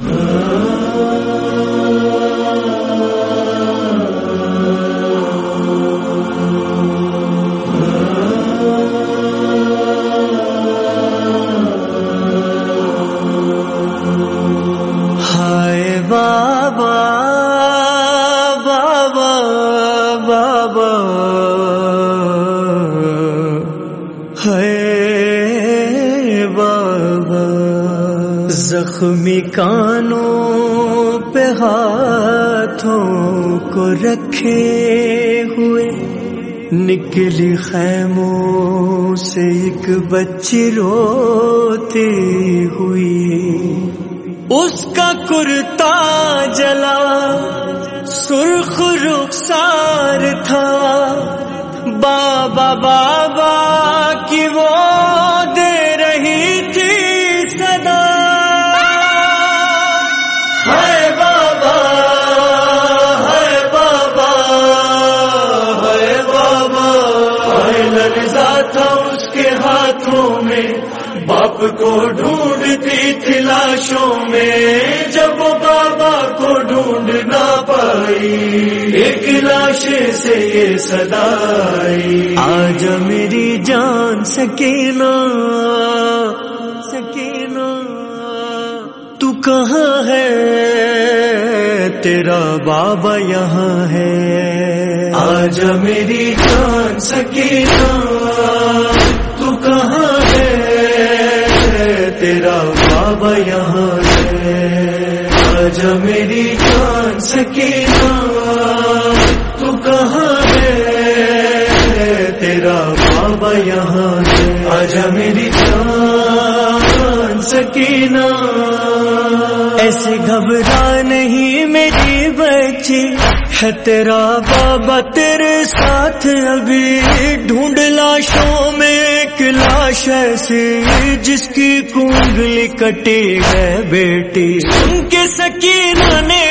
ہے زخمی کانوں پہ ہاتھوں کو رکھے ہوئے نکلی خیموں سے ایک بچی روتی ہوئی اس کا کرتا جلا سرخ رخسار تھا بابا بابا سے یہ سدائی آج میری جان سکینہ سکینہ تو کہاں ہے؟ تیرا بابا یہاں ہے۔ آج میری جان سکینہ تو کہاں ہے؟ تیرا بابا یہاں ہے۔ آج میری جان سکینہ میری جان، سکینہ۔ ایسے گھبرا نہیں میری بچی۔ ہے تیرا بابا تیرے ساتھ ابھی۔ ڈھونڈ لاشوں میں ایک لاش ایسی، جس کی کنگلی کٹی ہے بیٹی۔ ان کے سکینہ نے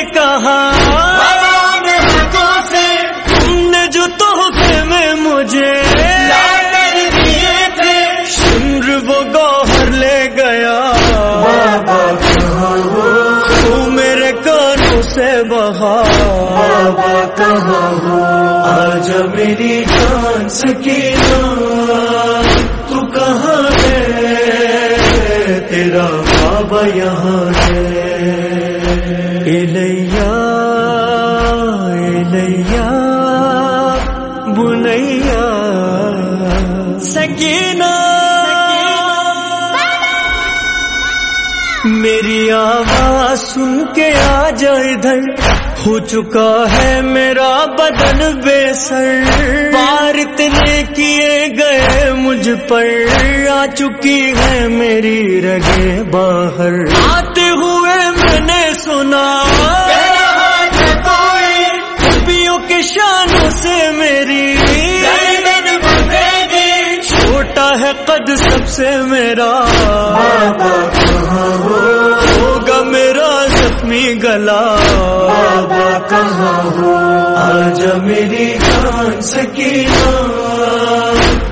میری جان سکینہ تو کہاں ہے؟ تیرا بابا یہاں ہے۔ الیا الیا بنیا سکینہ۔ میری آواز سن کے آ جا ادھر۔ ہو چکا ہے میرا بدن بے سر۔ پار اتنے کیے گئے مجھ پر۔ آ چکی ہے میری رگے باہر۔ آتے ہوئے میں نے سنا چھوٹا ہے قد سب سے میرا ہوگا میرا زخمی گلا بابا کہاں آج میری جان سکینہ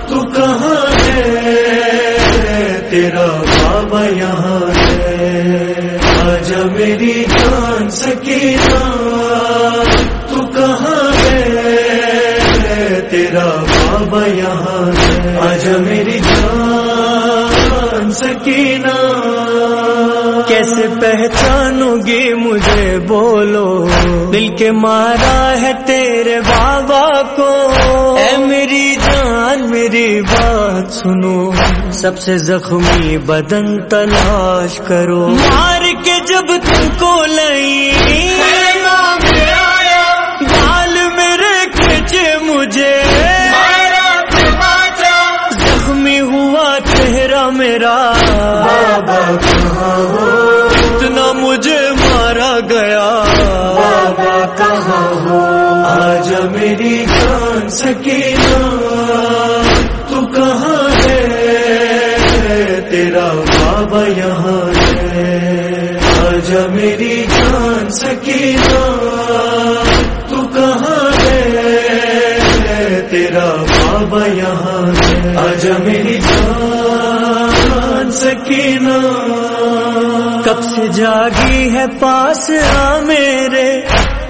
تو کہاں ہے؟ تیرا بابا یہاں ہے۔ آج میری جان سکینہ تو کہاں ہے؟ تیرا بابا یہاں ہے۔ آج میری جان سکینہ۔ کیسے پہچانو گی مجھے بولو۔ دل کے مارا ہے تیرے بابا کو۔ اے میری جان، میری بات سنو۔ سب سے زخمی بدن تلاش کرو۔ مار کے جب تم کو لئی میری جان سکینہ، تو کہاں ہے؟ تیرا بابا یہاں ہے۔ آج میری جان سکینہ، تو کہاں ہے؟ تیرا بابا یہاں ہے۔ آج میری جان سکینہ۔ کب سے جاگی ہے پاس آ میرے؟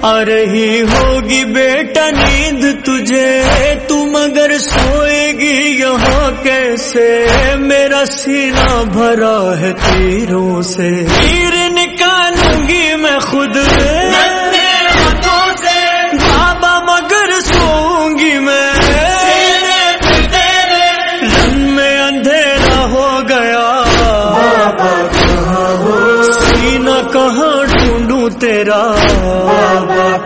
آ رہی ہوگی بیٹا نیند تجھے تم اگر سوئے گی یہاں کیسے؟ میرا سینہ بھرا ہے تیروں سے۔ تیر نکالوں گی میں خود۔ بابا مگر سوؤں گی میں۔ رن میں اندھیرا ہو گیا۔ کہاں ڈھونڈوں تیرا؟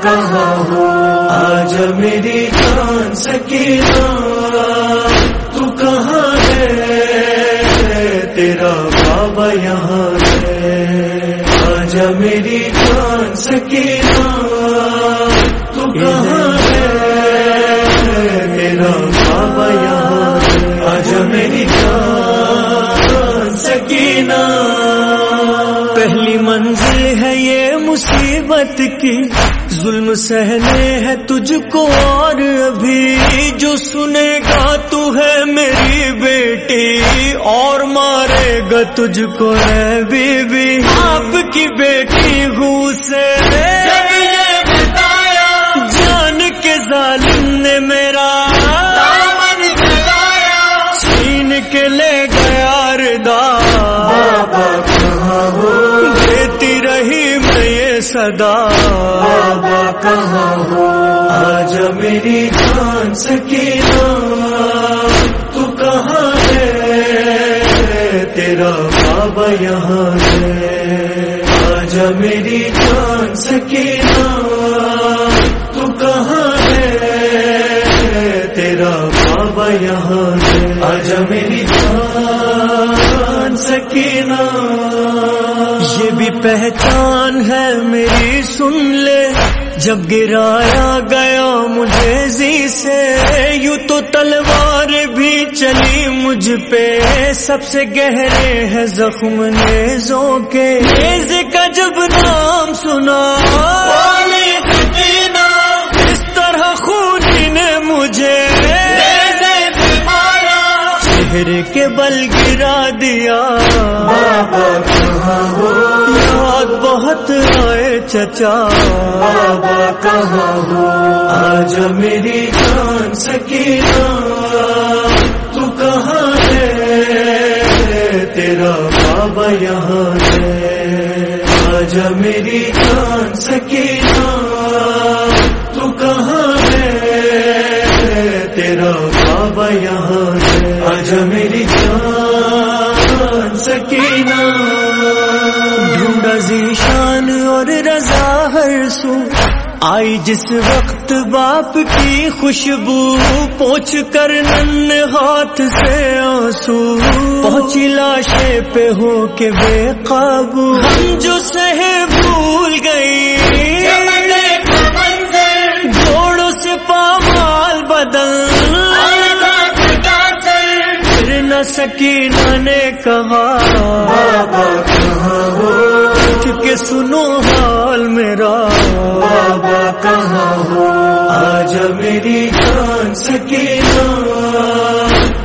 کہاں ہو؟ آج میری جان سکینہ، تو کہاں ہے؟ تیرا بابا یہاں ہے۔ آج میری جان سکینہ، تو کہاں ہے؟ تیرا بابا یہاں ہے۔ آج میری جان سکینہ۔ پہلی منزل ہے یہ مصیبت کی ظلم سہنے ہے تجھ کو اور ابھی جو سنے گا تو ہے میری بیٹی اور مارے گا تجھ کو ہے بی بی آپ کی بیٹی ہوں سے یہ بابا کہاں ہو؟ آج میری جان سکینہ تو کہاں ہے؟ تیرا بابا یہاں ہے۔ آج میری جان سکینہ تو کہاں ہے؟ تیرا بابا یہاں ہے۔ آج میری جان سکینہ یہ بھی پہچان ہے میری سن لے۔ جب گرایا گیا مجھے زی سے، یوں تو تلوار بھی چلی مجھ پہ۔ سب سے گہرے ہے زخم نیزوں کے۔ نیز کا جب نام سنا اس طرح خونی نے مجھے۔ چہرے کے بل گرا دیا۔ یاد بہت آئے چچا، بابا کہاں ہو؟ آج میری جان سکینہ، تو کہاں ہے؟ تیرا بابا یہاں ہے۔ آج میری جان سکینہ، تو کہاں ہے؟ تیرا بابا یہاں ہے۔ آج میری جان سکینہ۔ آئی جس وقت باپ کی خوشبو پوچھ کر نن ہاتھ سے آنسو پہنچی لاشے پہ ہو کے بے قابو ہم جو سہے بھول گئی جوڑوں سے پامال بدل پھر نہ سکینہ نے کہا بابا کہاں ہو اٹھ کے سنو میری جان سکینہ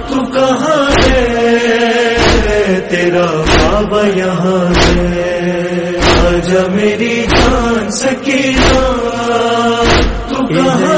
تو کہاں ہے؟ تیرا بابا یہاں ہے۔ آج میری جان سکینہ تو کہاں